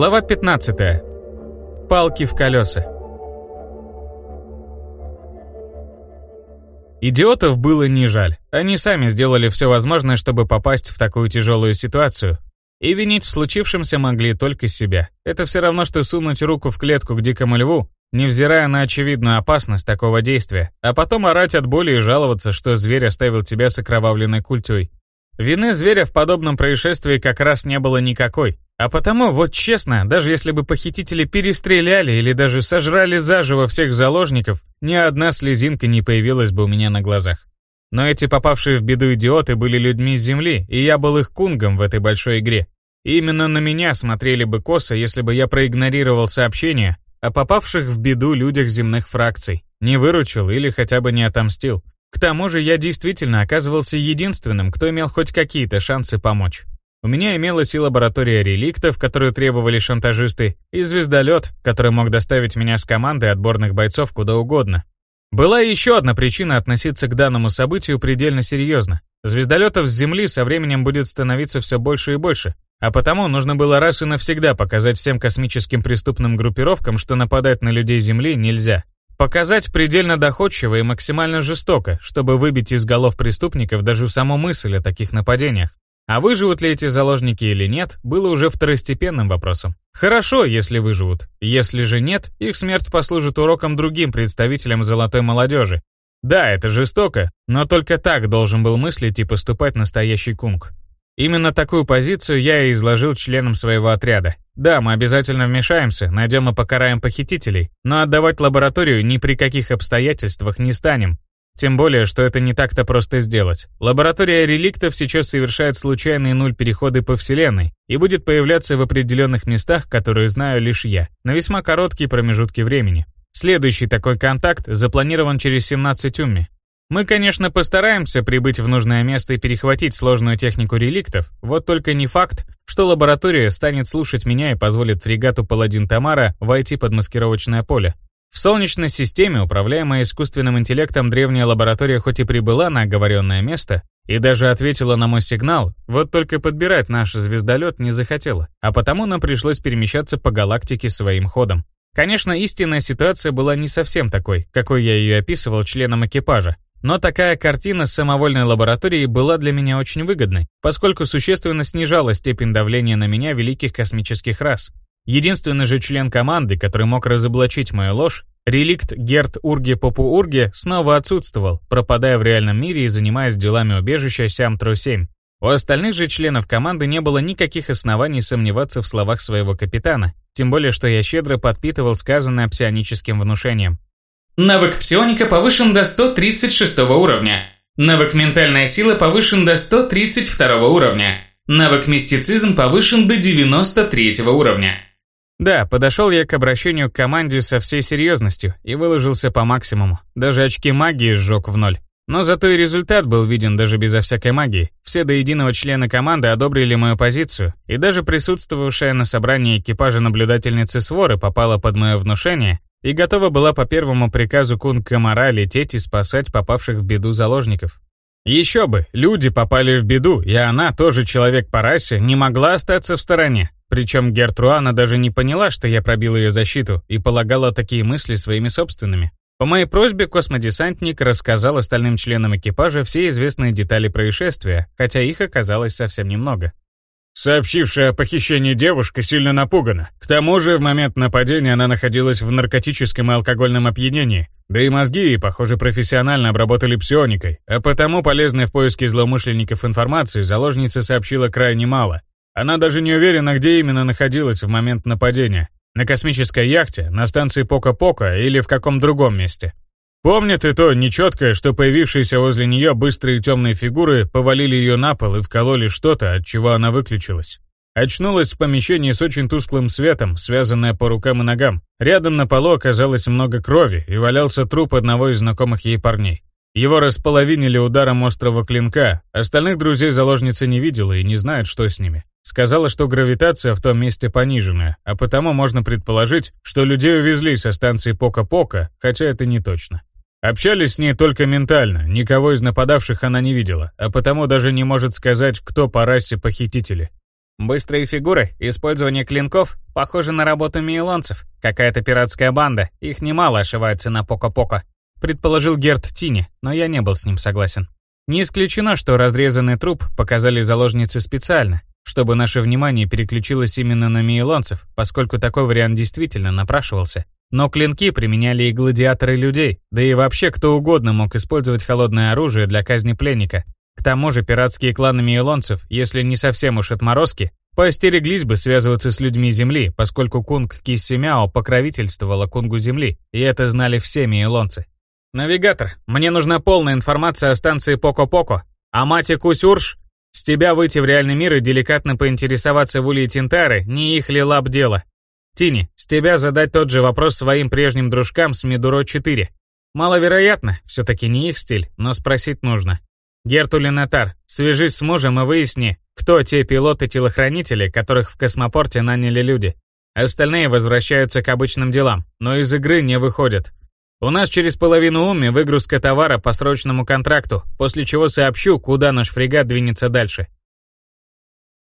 Глава 15. Палки в колеса. Идиотов было не жаль. Они сами сделали все возможное, чтобы попасть в такую тяжелую ситуацию. И винить в случившемся могли только себя. Это все равно, что сунуть руку в клетку к дикому льву, невзирая на очевидную опасность такого действия, а потом орать от боли и жаловаться, что зверь оставил тебя с окровавленной культей. Вины зверя в подобном происшествии как раз не было никакой. А потому, вот честно, даже если бы похитители перестреляли или даже сожрали заживо всех заложников, ни одна слезинка не появилась бы у меня на глазах. Но эти попавшие в беду идиоты были людьми с Земли, и я был их кунгом в этой большой игре. Именно на меня смотрели бы косо, если бы я проигнорировал сообщения о попавших в беду людях земных фракций, не выручил или хотя бы не отомстил. К тому же я действительно оказывался единственным, кто имел хоть какие-то шансы помочь. У меня имелась и лаборатория реликтов, которую требовали шантажисты, и звездолет, который мог доставить меня с командой отборных бойцов куда угодно. Была еще одна причина относиться к данному событию предельно серьезно. Звездолетов с Земли со временем будет становиться все больше и больше, а потому нужно было раз и навсегда показать всем космическим преступным группировкам, что нападать на людей Земли нельзя. Показать предельно доходчиво и максимально жестоко, чтобы выбить из голов преступников даже саму мысль о таких нападениях. А выживут ли эти заложники или нет, было уже второстепенным вопросом. Хорошо, если выживут. Если же нет, их смерть послужит уроком другим представителям золотой молодежи. Да, это жестоко, но только так должен был мыслить и поступать настоящий кунг. Именно такую позицию я и изложил членам своего отряда. Да, мы обязательно вмешаемся, найдем и покараем похитителей, но отдавать лабораторию ни при каких обстоятельствах не станем, тем более, что это не так-то просто сделать. Лаборатория реликтов сейчас совершает случайные нуль переходы по Вселенной и будет появляться в определенных местах, которые знаю лишь я, на весьма короткие промежутки времени. Следующий такой контакт запланирован через 17 умми. Мы, конечно, постараемся прибыть в нужное место и перехватить сложную технику реликтов, вот только не факт, что лаборатория станет слушать меня и позволит фрегату «Паладин Тамара» войти под маскировочное поле. В Солнечной системе, управляемая искусственным интеллектом, древняя лаборатория хоть и прибыла на оговоренное место и даже ответила на мой сигнал, вот только подбирать наш звездолет не захотела, а потому нам пришлось перемещаться по галактике своим ходом. Конечно, истинная ситуация была не совсем такой, какой я ее описывал членам экипажа, но такая картина самовольной лабораторией была для меня очень выгодной, поскольку существенно снижала степень давления на меня великих космических рас. Единственный же член команды, который мог разоблачить мою ложь, реликт Герт Урге Попу Урге, снова отсутствовал, пропадая в реальном мире и занимаясь делами убежища Сямтру-7. У остальных же членов команды не было никаких оснований сомневаться в словах своего капитана, тем более что я щедро подпитывал сказанное псионическим внушением. Навык псионика повышен до 136 уровня. Навык ментальная сила повышен до 132 уровня. Навык мистицизм повышен до 93 уровня. Да, подошел я к обращению к команде со всей серьезностью и выложился по максимуму. Даже очки магии сжег в ноль. Но зато и результат был виден даже безо всякой магии. Все до единого члены команды одобрили мою позицию, и даже присутствовавшая на собрании экипажа наблюдательницы Своры попала под мое внушение и готова была по первому приказу Кун Камара лететь и спасать попавших в беду заложников. Еще бы, люди попали в беду, и она, тоже человек по расе, не могла остаться в стороне. Причем Гертруана даже не поняла, что я пробил ее защиту, и полагала такие мысли своими собственными. По моей просьбе космодесантник рассказал остальным членам экипажа все известные детали происшествия, хотя их оказалось совсем немного. Сообщившая о похищении девушка сильно напугана. К тому же, в момент нападения она находилась в наркотическом и алкогольном опьянении. Да и мозги ей, похоже, профессионально обработали псионикой, а потому полезной в поиске злоумышленников информации заложница сообщила крайне мало. Она даже не уверена, где именно находилась в момент нападения. На космической яхте, на станции Пока-Пока или в каком другом месте. Помнит и то нечеткое, что появившиеся возле нее быстрые темные фигуры повалили ее на пол и вкололи что-то, от чего она выключилась. Очнулась в помещении с очень тусклым светом, связанная по рукам и ногам. Рядом на полу оказалось много крови и валялся труп одного из знакомых ей парней. Его располовинили ударом острого клинка, остальных друзей заложница не видела и не знает, что с ними. Сказала, что гравитация в том месте пониженная, а потому можно предположить, что людей увезли со станции Пока-Пока, хотя это не точно. Общались с ней только ментально, никого из нападавших она не видела, а потому даже не может сказать, кто по расе похитители. Быстрые фигуры, использование клинков, похоже на работу мейлонцев. Какая-то пиратская банда, их немало ошивается на Поко-Поко. Предположил Герт Тини, но я не был с ним согласен. Не исключено, что разрезанный труп показали заложницы специально, чтобы наше внимание переключилось именно на мейлонцев, поскольку такой вариант действительно напрашивался. Но клинки применяли и гладиаторы людей, да и вообще кто угодно мог использовать холодное оружие для казни пленника. К тому же пиратские кланы мейлонцев, если не совсем уж отморозки, поостереглись бы связываться с людьми Земли, поскольку кунг Киссимяо покровительствовала кунгу Земли, и это знали все мейлонцы. «Навигатор, мне нужна полная информация о станции Поко-Поко. А мате Кусюрш, с тебя выйти в реальный мир и деликатно поинтересоваться в Улье Тинтары, не их ли лап дело. Тини, с тебя задать тот же вопрос своим прежним дружкам с Мидуро-4. Маловероятно, все-таки не их стиль, но спросить нужно. Гертулинатар, свяжись с мужем и выясни, кто те пилоты-телохранители, которых в космопорте наняли люди. Остальные возвращаются к обычным делам, но из игры не выходят. У нас через половину уми выгрузка товара по срочному контракту, после чего сообщу, куда наш фрегат двинется дальше.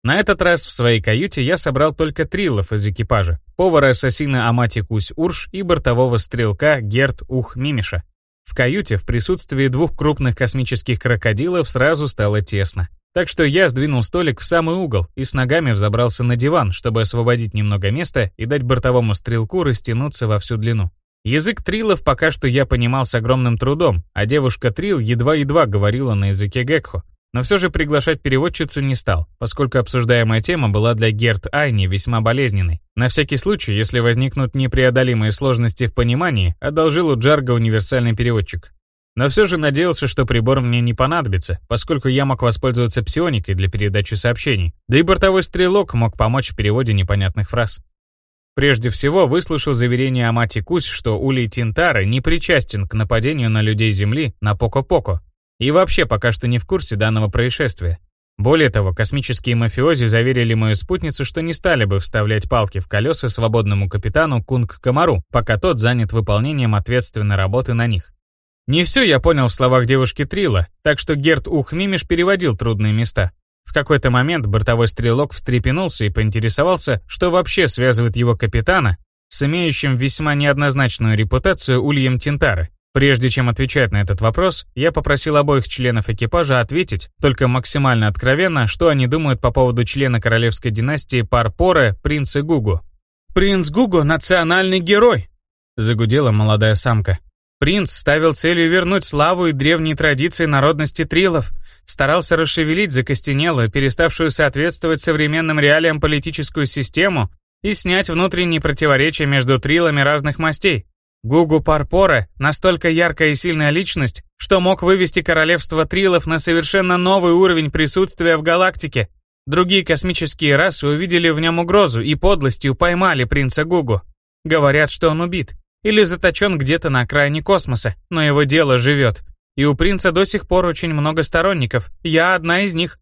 На этот раз в своей каюте я собрал только трилов из экипажа, повара-ассасина Амати Кусь Урш и бортового стрелка Герт Ух Мимиша. В каюте в присутствии двух крупных космических крокодилов сразу стало тесно. Так что я сдвинул столик в самый угол и с ногами взобрался на диван, чтобы освободить немного места и дать бортовому стрелку растянуться во всю длину. Язык трилов пока что я понимал с огромным трудом, а девушка Трил едва-едва говорила на языке Гекхо, но все же приглашать переводчицу не стал, поскольку обсуждаемая тема была для Герт Айни весьма болезненной. На всякий случай, если возникнут непреодолимые сложности в понимании, одолжил у Джарга универсальный переводчик. Но все же надеялся, что прибор мне не понадобится, поскольку я мог воспользоваться псионикой для передачи сообщений, да и бортовой стрелок мог помочь в переводе непонятных фраз. Прежде всего, выслушал заверение Амати Кусь, что Улей Тинтара не причастен к нападению на людей Земли на Поко-Поко, и вообще пока что не в курсе данного происшествия. Более того, космические мафиози заверили мою спутницу, что не стали бы вставлять палки в колеса свободному капитану Кунг Камару, пока тот занят выполнением ответственной работы на них. Не все я понял в словах девушки Трила, так что Герт Ух Мимиш переводил трудные места. В какой-то момент бортовой стрелок встрепенулся и поинтересовался, что вообще связывает его капитана с имеющим весьма неоднозначную репутацию Ульем Тинтары. Прежде чем отвечать на этот вопрос, я попросил обоих членов экипажа ответить, только максимально откровенно, что они думают по поводу члена королевской династии Парпоре, принца Гугу. «Принц Гугу — национальный герой!» — загудела молодая самка. Принц ставил целью вернуть славу и древние традиции народности трилов, старался расшевелить закостенелую, переставшую соответствовать современным реалиям политическую систему и снять внутренние противоречия между трилами разных мастей. Гугу Парпора – настолько яркая и сильная личность, что мог вывести королевство Трилов на совершенно новый уровень присутствия в галактике. Другие космические расы увидели в нем угрозу и подлостью поймали принца Гугу. Говорят, что он убит. Или заточен где-то на окраине космоса, но его дело живет. И у принца до сих пор очень много сторонников. Я одна из них.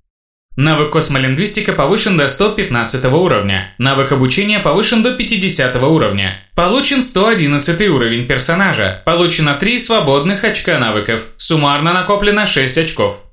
Навык космолингвистика повышен до 115 уровня. Навык обучения повышен до 50 уровня. Получен 111 уровень персонажа. Получено 3 свободных очка навыков. Суммарно накоплено 6 очков.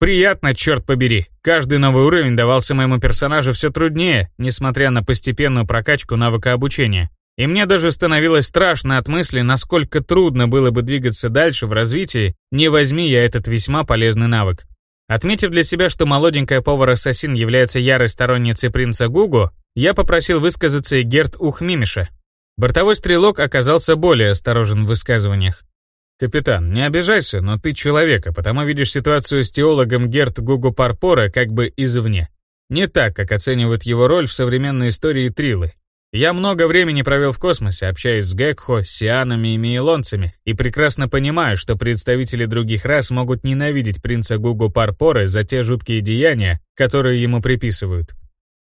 Приятно, черт побери. Каждый новый уровень давался моему персонажу все труднее, несмотря на постепенную прокачку навыка обучения. И мне даже становилось страшно от мысли, насколько трудно было бы двигаться дальше в развитии, не возьми я этот весьма полезный навык. Отметив для себя, что молоденькая повар-ассасин является ярой сторонницей принца Гугу, я попросил высказаться и Герт Ухмимиша. Бортовой стрелок оказался более осторожен в высказываниях. «Капитан, не обижайся, но ты человека, потому видишь ситуацию с теологом Герт Гугу Парпора как бы извне. Не так, как оценивают его роль в современной истории Трилы. Я много времени провел в космосе, общаясь с Гекхо, сианами и мейлонцами, и прекрасно понимаю, что представители других рас могут ненавидеть принца Гугу Парпоры за те жуткие деяния, которые ему приписывают.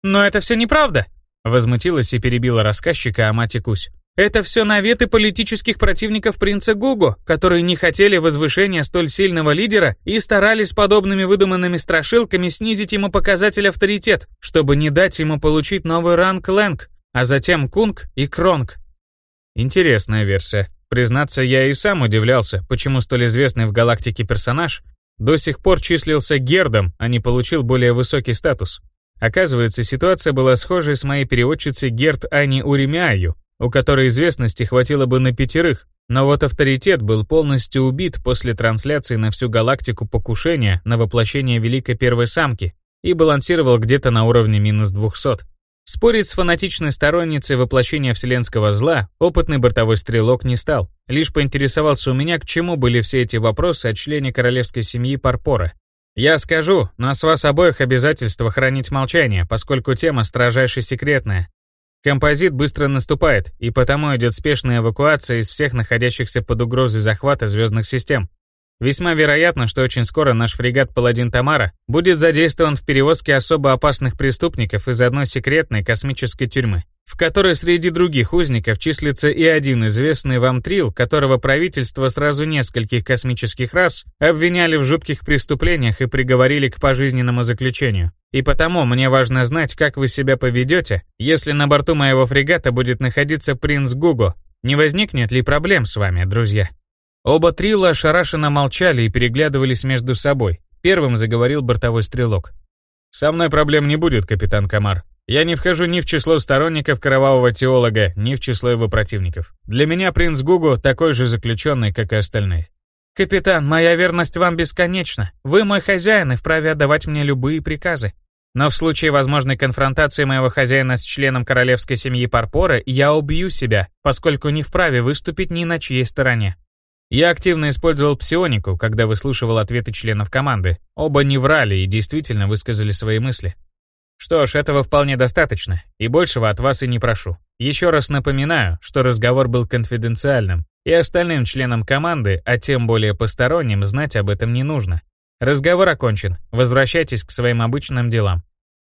«Но это все неправда!» Возмутилась и перебила рассказчика Амати Кусь. «Это все наветы политических противников принца Гугу, которые не хотели возвышения столь сильного лидера и старались подобными выдуманными страшилками снизить ему показатель авторитет, чтобы не дать ему получить новый ранг Лэнг, а затем Кунг и Кронг. Интересная версия. Признаться, я и сам удивлялся, почему столь известный в галактике персонаж до сих пор числился Гердом, а не получил более высокий статус. Оказывается, ситуация была схожей с моей переводчицей Герт Ани Уремяю, у которой известности хватило бы на пятерых, но вот авторитет был полностью убит после трансляции на всю галактику покушения на воплощение Великой Первой Самки и балансировал где-то на уровне минус 200. Спорить с фанатичной сторонницей воплощения вселенского зла опытный бортовой стрелок не стал. Лишь поинтересовался у меня, к чему были все эти вопросы о члене королевской семьи Парпора. Я скажу, но с вас обоих обязательство хранить молчание, поскольку тема строжайше секретная. Композит быстро наступает, и потому идет спешная эвакуация из всех находящихся под угрозой захвата звездных систем. Весьма вероятно, что очень скоро наш фрегат «Паладин Тамара» будет задействован в перевозке особо опасных преступников из одной секретной космической тюрьмы, в которой среди других узников числится и один известный вам Трил, которого правительство сразу нескольких космических рас обвиняли в жутких преступлениях и приговорили к пожизненному заключению. И потому мне важно знать, как вы себя поведете, если на борту моего фрегата будет находиться принц Гуго. Не возникнет ли проблем с вами, друзья? Оба Трила ошарашенно молчали и переглядывались между собой. Первым заговорил бортовой стрелок. «Со мной проблем не будет, капитан Камар. Я не вхожу ни в число сторонников кровавого теолога, ни в число его противников. Для меня принц Гугу такой же заключенный, как и остальные. «Капитан, моя верность вам бесконечна. Вы мой хозяин и вправе отдавать мне любые приказы. Но в случае возможной конфронтации моего хозяина с членом королевской семьи Парпора я убью себя, поскольку не вправе выступить ни на чьей стороне. Я активно использовал псионику, когда выслушивал ответы членов команды. Оба не врали и действительно высказали свои мысли. Что ж, этого вполне достаточно, и большего от вас и не прошу. Еще раз напоминаю, что разговор был конфиденциальным, и остальным членам команды, а тем более посторонним, знать об этом не нужно. Разговор окончен, возвращайтесь к своим обычным делам.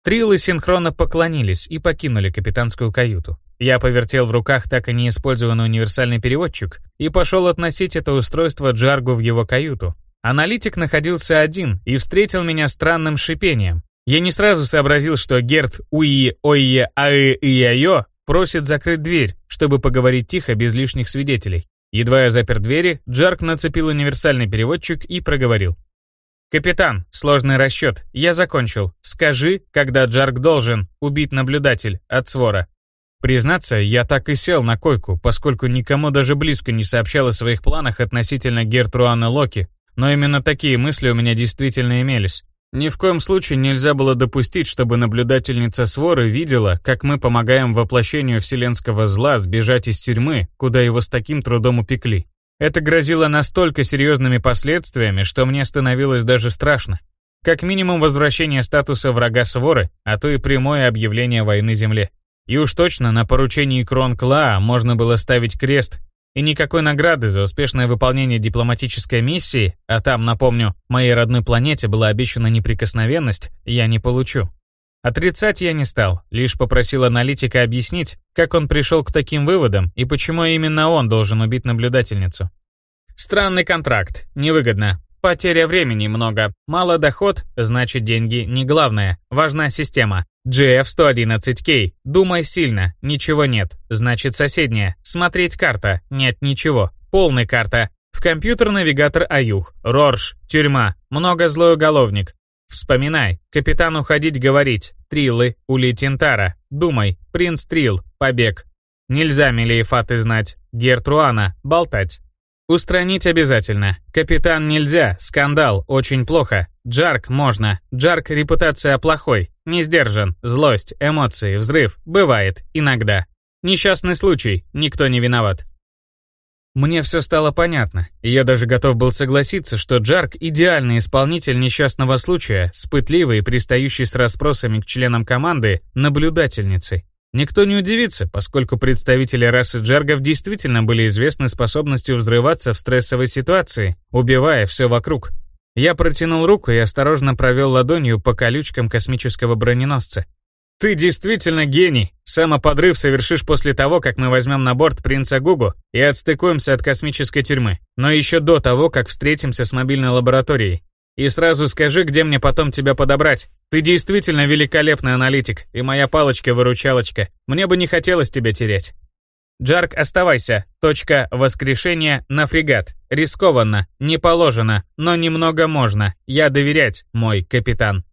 Трилы синхронно поклонились и покинули капитанскую каюту. Я повертел в руках так и не использованный универсальный переводчик и пошел относить это устройство Джаргу в его каюту. Аналитик находился один и встретил меня странным шипением. Я не сразу сообразил, что Герт Уи Ойе Аэ Иайо просит закрыть дверь, чтобы поговорить тихо без лишних свидетелей. Едва я запер двери, Джарк нацепил универсальный переводчик и проговорил. «Капитан, сложный расчет. Я закончил. Скажи, когда Джарк должен убить наблюдатель от свора». Признаться, я так и сел на койку, поскольку никому даже близко не сообщал о своих планах относительно Гертруаны Локи, но именно такие мысли у меня действительно имелись. Ни в коем случае нельзя было допустить, чтобы наблюдательница Своры видела, как мы помогаем воплощению вселенского зла сбежать из тюрьмы, куда его с таким трудом упекли. Это грозило настолько серьезными последствиями, что мне становилось даже страшно. Как минимум возвращение статуса врага Своры, а то и прямое объявление войны Земле. И уж точно на поручении Крон Клаа можно было ставить крест, и никакой награды за успешное выполнение дипломатической миссии, а там, напомню, моей родной планете была обещана неприкосновенность, я не получу. Отрицать я не стал, лишь попросил аналитика объяснить, как он пришел к таким выводам и почему именно он должен убить наблюдательницу. Странный контракт, невыгодно. Потеря времени много. Мало доход, значит деньги не главное. Важна система. GF111K. Думай сильно. Ничего нет. Значит соседняя. Смотреть карта. Нет ничего. Полная карта. В компьютер навигатор Аюх. Рорш. Тюрьма. Много злой уголовник. Вспоминай, капитан уходить говорить, Триллы, Ули Тинтара, думай, принц Трил, побег. Нельзя Мелиефаты знать, Гертруана, болтать. Устранить обязательно. Капитан нельзя, скандал, очень плохо. Джарк можно, Джарк репутация плохой, не сдержан, злость, эмоции, взрыв, бывает, иногда. Несчастный случай, никто не виноват. Мне все стало понятно, и я даже готов был согласиться, что Джарк – идеальный исполнитель несчастного случая, с пытливой и пристающей с расспросами к членам команды наблюдательницей. Никто не удивится, поскольку представители расы джаргов действительно были известны способностью взрываться в стрессовой ситуации, убивая все вокруг. Я протянул руку и осторожно провел ладонью по колючкам космического броненосца. Ты действительно гений. Самоподрыв совершишь после того, как мы возьмем на борт принца Гугу и отстыкуемся от космической тюрьмы. Но еще до того, как встретимся с мобильной лабораторией. И сразу скажи, где мне потом тебя подобрать. Ты действительно великолепный аналитик, и моя палочка-выручалочка. Мне бы не хотелось тебя терять. Джарк, оставайся. Точка воскрешения на фрегат. Рискованно, не положено, но немного можно. Я доверять, мой капитан.